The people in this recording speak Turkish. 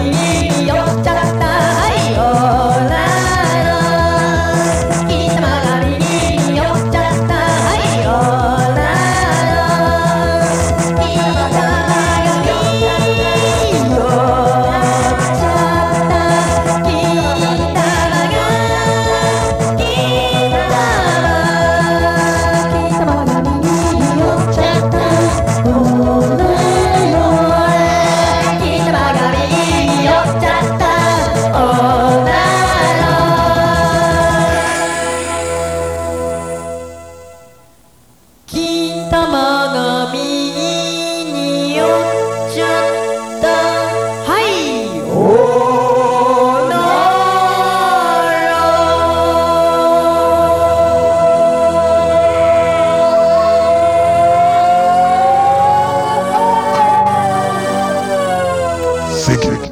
money. Müzik